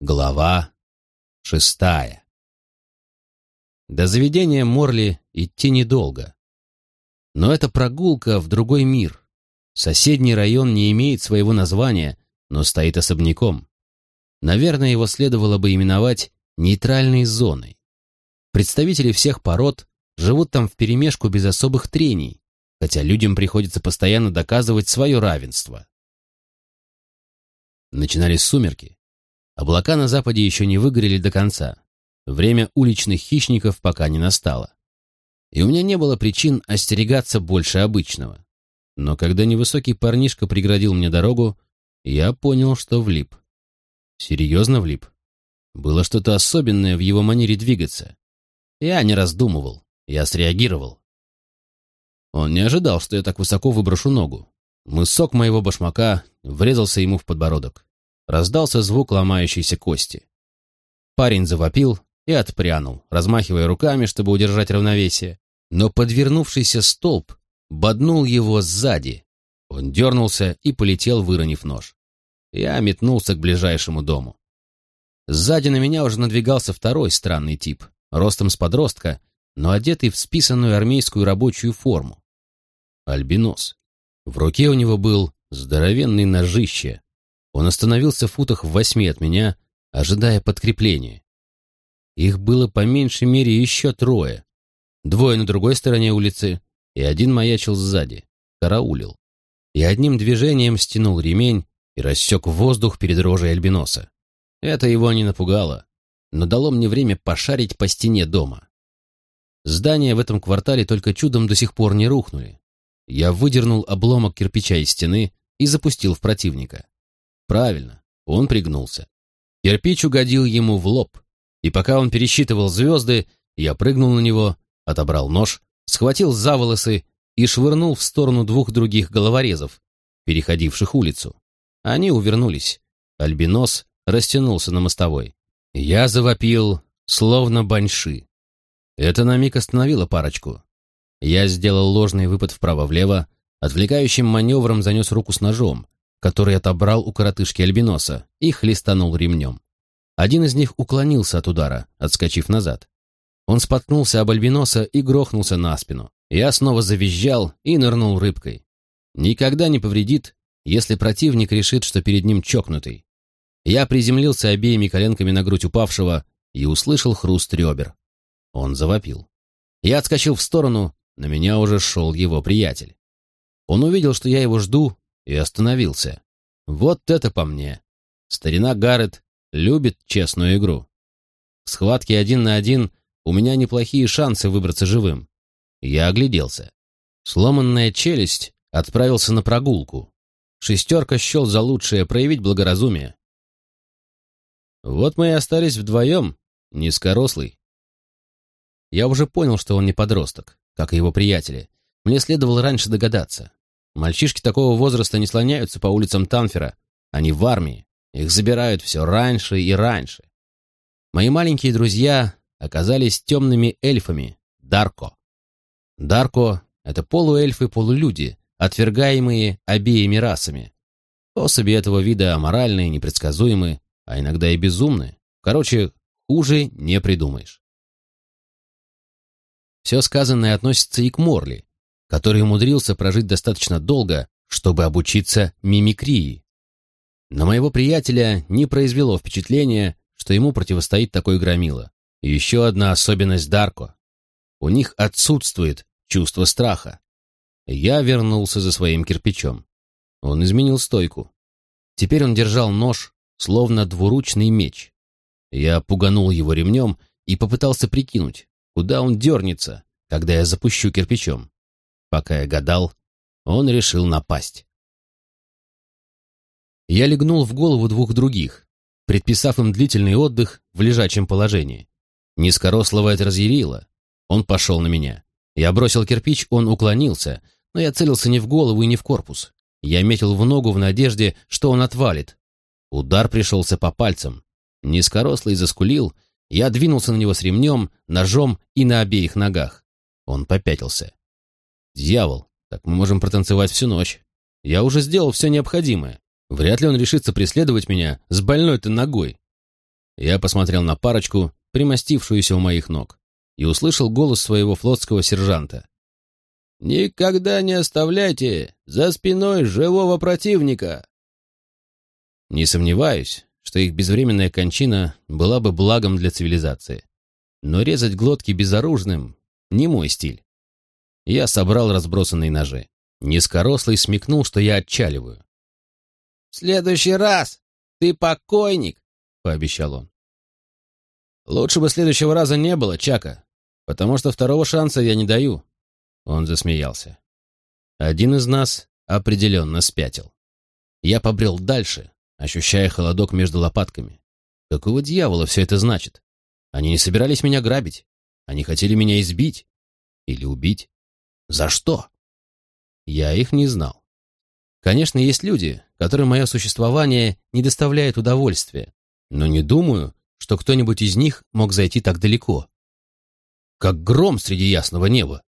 Глава шестая До заведения Морли идти недолго. Но это прогулка в другой мир. Соседний район не имеет своего названия, но стоит особняком. Наверное, его следовало бы именовать нейтральной зоной. Представители всех пород живут там вперемешку без особых трений, хотя людям приходится постоянно доказывать свое равенство. Начинались сумерки, Облака на западе еще не выгорели до конца. Время уличных хищников пока не настало. И у меня не было причин остерегаться больше обычного. Но когда невысокий парнишка преградил мне дорогу, я понял, что влип. Серьезно влип. Было что-то особенное в его манере двигаться. Я не раздумывал, я среагировал. Он не ожидал, что я так высоко выброшу ногу. Мысок моего башмака врезался ему в подбородок. Раздался звук ломающейся кости. Парень завопил и отпрянул, размахивая руками, чтобы удержать равновесие. Но подвернувшийся столб боднул его сзади. Он дернулся и полетел, выронив нож. Я метнулся к ближайшему дому. Сзади на меня уже надвигался второй странный тип, ростом с подростка, но одетый в списанную армейскую рабочую форму. Альбинос. В руке у него был здоровенный ножище, он остановился в футах в восьми от меня, ожидая подкрепления. Их было по меньшей мере еще трое. Двое на другой стороне улицы, и один маячил сзади, караулил. И одним движением стянул ремень и рассек воздух перед рожей альбиноса. Это его не напугало, но дало мне время пошарить по стене дома. Здания в этом квартале только чудом до сих пор не рухнули. Я выдернул обломок кирпича из стены и запустил в противника. Правильно, он пригнулся. Кирпич угодил ему в лоб, и пока он пересчитывал звезды, я прыгнул на него, отобрал нож, схватил за волосы и швырнул в сторону двух других головорезов, переходивших улицу. Они увернулись. Альбинос растянулся на мостовой. Я завопил, словно баньши. Это на миг остановило парочку. Я сделал ложный выпад вправо-влево, отвлекающим маневром занес руку с ножом, который отобрал у коротышки Альбиноса, и хлестанул ремнем. Один из них уклонился от удара, отскочив назад. Он споткнулся об Альбиноса и грохнулся на спину. Я снова завизжал и нырнул рыбкой. Никогда не повредит, если противник решит, что перед ним чокнутый. Я приземлился обеими коленками на грудь упавшего и услышал хруст ребер. Он завопил. Я отскочил в сторону, на меня уже шел его приятель. Он увидел, что я его жду, и остановился. Вот это по мне. Старина Гаррет любит честную игру. В схватке один на один у меня неплохие шансы выбраться живым. Я огляделся. Сломанная челюсть отправился на прогулку. Шестерка счел за лучшее проявить благоразумие. Вот мы и остались вдвоем, низкорослый. Я уже понял, что он не подросток, как и его приятели. Мне следовало раньше догадаться. Мальчишки такого возраста не слоняются по улицам Танфера. Они в армии. Их забирают все раньше и раньше. Мои маленькие друзья оказались темными эльфами Дарко. Дарко — это полуэльфы-полулюди, отвергаемые обеими расами. Особи этого вида аморальные, непредсказуемые, а иногда и безумные. Короче, хуже не придумаешь. Все сказанное относится и к Морли, который умудрился прожить достаточно долго, чтобы обучиться мимикрии. На моего приятеля не произвело впечатления, что ему противостоит такой громила. И еще одна особенность Дарко. У них отсутствует чувство страха. Я вернулся за своим кирпичом. Он изменил стойку. Теперь он держал нож, словно двуручный меч. Я пуганул его ремнем и попытался прикинуть, куда он дернется, когда я запущу кирпичом. Пока я гадал, он решил напасть. Я легнул в голову двух других, предписав им длительный отдых в лежачем положении. Низкорослого это разъярило. Он пошел на меня. Я бросил кирпич, он уклонился, но я целился не в голову и не в корпус. Я метил в ногу в надежде, что он отвалит. Удар пришелся по пальцам. Низкорослый заскулил, я двинулся на него с ремнем, ножом и на обеих ногах. Он попятился. Дьявол, так мы можем протанцевать всю ночь. Я уже сделал все необходимое. Вряд ли он решится преследовать меня с больной-то ногой. Я посмотрел на парочку, примостившуюся у моих ног, и услышал голос своего флотского сержанта. «Никогда не оставляйте за спиной живого противника!» Не сомневаюсь, что их безвременная кончина была бы благом для цивилизации. Но резать глотки безоружным — не мой стиль. Я собрал разбросанные ножи. Низкорослый смекнул, что я отчаливаю. «В следующий раз ты покойник!» — пообещал он. «Лучше бы следующего раза не было, Чака, потому что второго шанса я не даю». Он засмеялся. Один из нас определенно спятил. Я побрел дальше, ощущая холодок между лопатками. Какого дьявола все это значит? Они не собирались меня грабить. Они хотели меня избить. Или убить. За что? Я их не знал. Конечно, есть люди, которым мое существование не доставляет удовольствия, но не думаю, что кто-нибудь из них мог зайти так далеко. Как гром среди ясного неба.